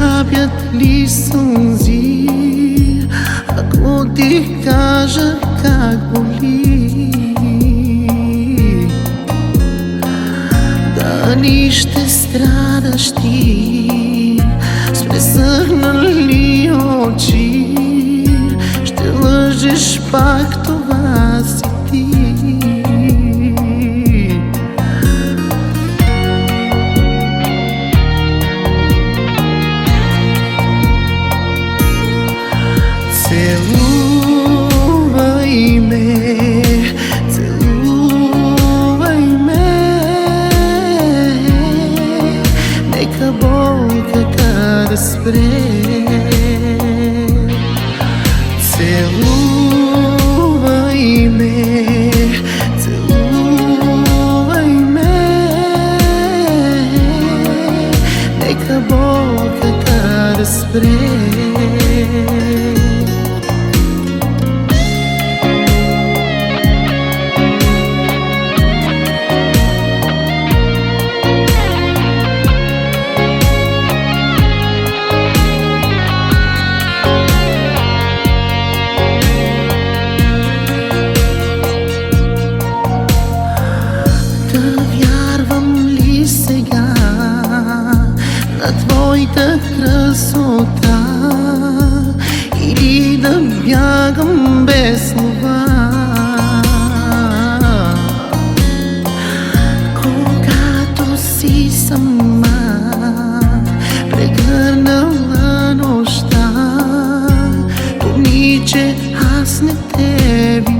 капят ли сълзи Ако ти кажа как боли? Дали ще страдаш ти? С пресъхнали очи. Ще лъжеш пак това си desprez Celula me Celula y me Make the boca tá на твоята красота или да бягам без слова? Когато си сама, прегърнала нощта, помни, че аз не те виня.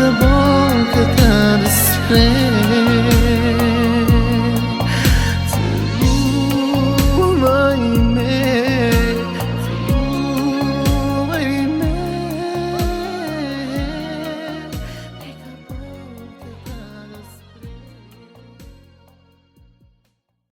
the book that is